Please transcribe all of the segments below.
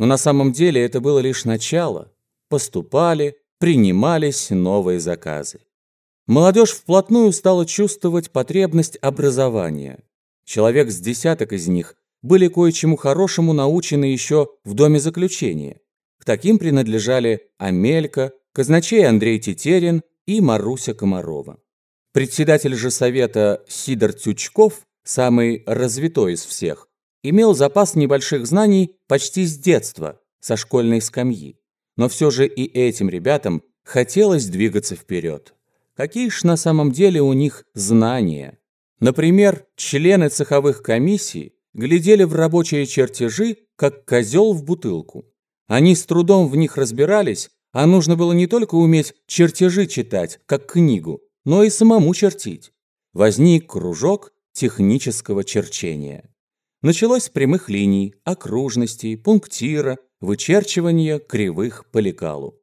Но на самом деле это было лишь начало. Поступали, принимались новые заказы. Молодежь вплотную стала чувствовать потребность образования. Человек с десяток из них были кое-чему хорошему научены еще в доме заключения. К таким принадлежали Амелька, казначей Андрей Тетерин и Маруся Комарова. Председатель же совета Сидор Тючков, самый развитой из всех, имел запас небольших знаний почти с детства, со школьной скамьи. Но все же и этим ребятам хотелось двигаться вперед. Какие ж на самом деле у них знания? Например, члены цеховых комиссий глядели в рабочие чертежи, как козел в бутылку. Они с трудом в них разбирались, а нужно было не только уметь чертежи читать, как книгу, но и самому чертить. Возник кружок технического черчения. Началось с прямых линий, окружностей, пунктира, вычерчивания кривых по лекалу.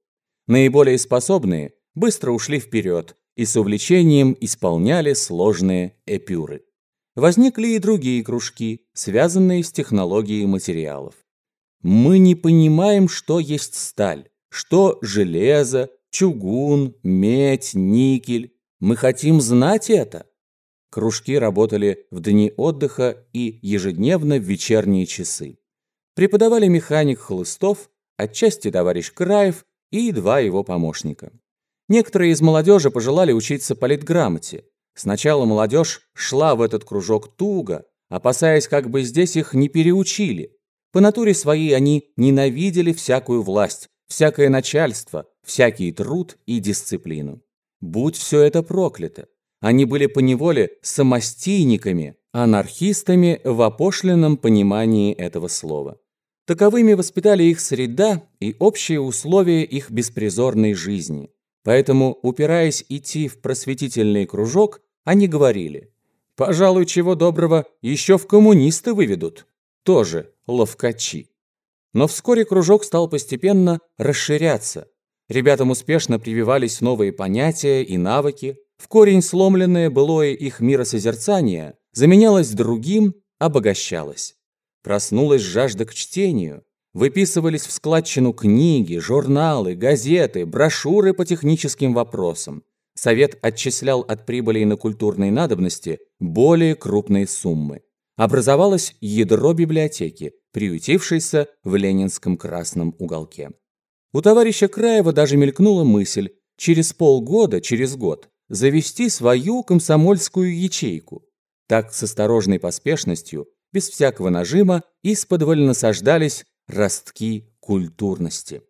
Наиболее способные быстро ушли вперед и с увлечением исполняли сложные эпюры. Возникли и другие кружки, связанные с технологией материалов. Мы не понимаем, что есть сталь, что железо, чугун, медь, никель. Мы хотим знать это. Кружки работали в дни отдыха и ежедневно в вечерние часы. Преподавали механик Хлыстов, отчасти товарищ Краев и два его помощника. Некоторые из молодежи пожелали учиться политграмоте. Сначала молодежь шла в этот кружок туго, опасаясь, как бы здесь их не переучили. По натуре своей они ненавидели всякую власть, всякое начальство, всякий труд и дисциплину. Будь все это проклято. Они были поневоле самостийниками, анархистами в опошленном понимании этого слова. Таковыми воспитали их среда и общие условия их беспризорной жизни. Поэтому, упираясь идти в просветительный кружок, они говорили, пожалуй, чего доброго, еще в коммунисты выведут. Тоже ловкачи. Но вскоре кружок стал постепенно расширяться. Ребятам успешно прививались новые понятия и навыки. В корень сломленное былое их миросозерцание заменялось другим, обогащалось. Проснулась жажда к чтению. Выписывались в складчину книги, журналы, газеты, брошюры по техническим вопросам. Совет отчислял от прибыли на культурные надобности более крупные суммы. Образовалось ядро библиотеки, приютившейся в ленинском красном уголке. У товарища Краева даже мелькнула мысль через полгода, через год, завести свою комсомольскую ячейку. Так с осторожной поспешностью, без всякого нажима, исподволь насаждались ростки культурности.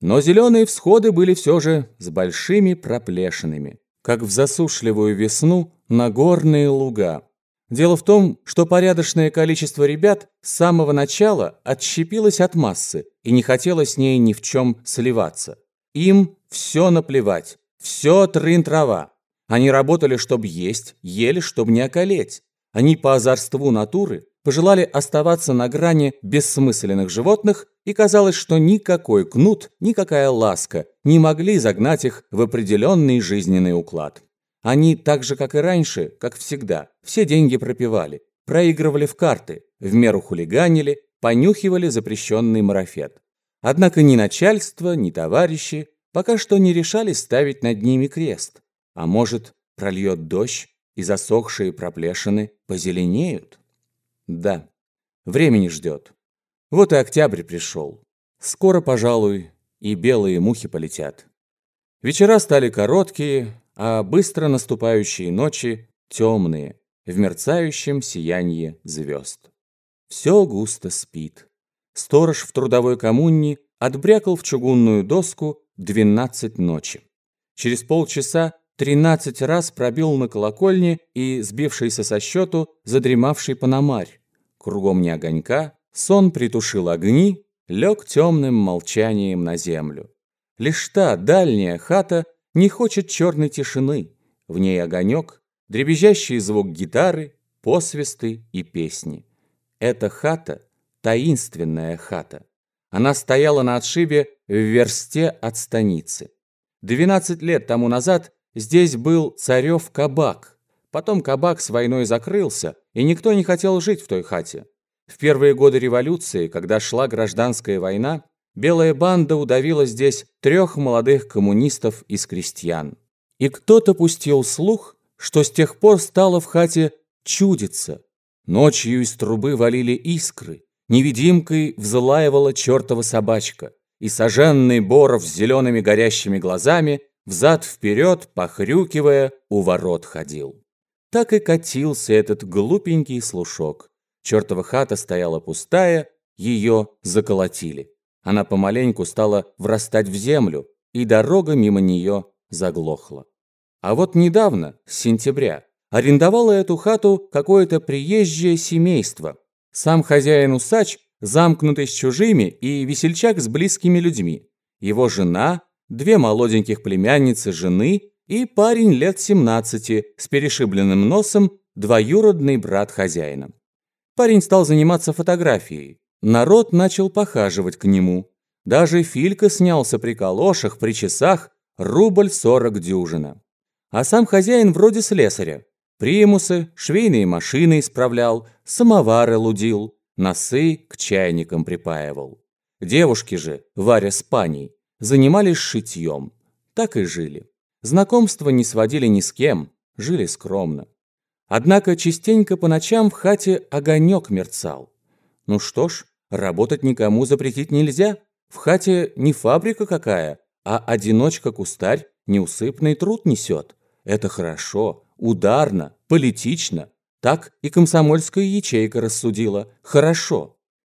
Но зеленые всходы были все же с большими проплешинами, как в засушливую весну на горные луга. Дело в том, что порядочное количество ребят с самого начала отщепилось от массы и не хотело с ней ни в чем сливаться. Им все наплевать, все трын-трава. Они работали, чтобы есть, ели, чтобы не околеть. Они по озорству натуры пожелали оставаться на грани бессмысленных животных, и казалось, что никакой кнут, никакая ласка не могли загнать их в определенный жизненный уклад. Они, так же, как и раньше, как всегда, все деньги пропивали, проигрывали в карты, в меру хулиганили, понюхивали запрещенный марафет. Однако ни начальство, ни товарищи пока что не решались ставить над ними крест. А может, прольет дождь, и засохшие проплешины позеленеют? Да, времени ждет. Вот и октябрь пришел. Скоро, пожалуй, и белые мухи полетят. Вечера стали короткие, а быстро наступающие ночи темные, в мерцающем сиянии звезд. Все густо спит. Сторож в трудовой коммуне отбрякал в чугунную доску двенадцать ночи. Через полчаса тринадцать раз пробил на колокольне и, сбившийся со счету, задремавший пономарь. Кругом не огонька, сон притушил огни, лег темным молчанием на землю. Лишь та дальняя хата не хочет черной тишины. В ней огонек, дребезжащий звук гитары, посвисты и песни. Эта хата — таинственная хата. Она стояла на отшибе в версте от станицы. Двенадцать лет тому назад Здесь был царев кабак. Потом кабак с войной закрылся, и никто не хотел жить в той хате. В первые годы революции, когда шла гражданская война, белая банда удавила здесь трех молодых коммунистов из крестьян. И кто-то пустил слух, что с тех пор стало в хате чудиться. Ночью из трубы валили искры, невидимкой взлаивала чертова собачка, и соженный Боров с зелеными горящими глазами взад-вперед, похрюкивая, у ворот ходил. Так и катился этот глупенький слушок. Чертова хата стояла пустая, ее заколотили. Она помаленьку стала врастать в землю, и дорога мимо нее заглохла. А вот недавно, с сентября, арендовало эту хату какое-то приезжее семейство. Сам хозяин-усач, замкнутый с чужими, и весельчак с близкими людьми. Его жена, две молоденьких племянницы жены и парень лет 17 с перешибленным носом, двоюродный брат хозяина. Парень стал заниматься фотографией. Народ начал похаживать к нему. Даже Филька снялся при калошах, при часах, рубль сорок дюжина. А сам хозяин вроде слесаря. Примусы, швейные машины исправлял, самовары лудил, носы к чайникам припаивал. Девушки же, Варя с паней, занимались шитьем. Так и жили. Знакомства не сводили ни с кем, жили скромно. Однако частенько по ночам в хате огонек мерцал. Ну что ж, работать никому запретить нельзя. В хате не фабрика какая, а одиночка-кустарь неусыпный труд несет. Это хорошо, ударно, политично. Так и комсомольская ячейка рассудила. Хорошо.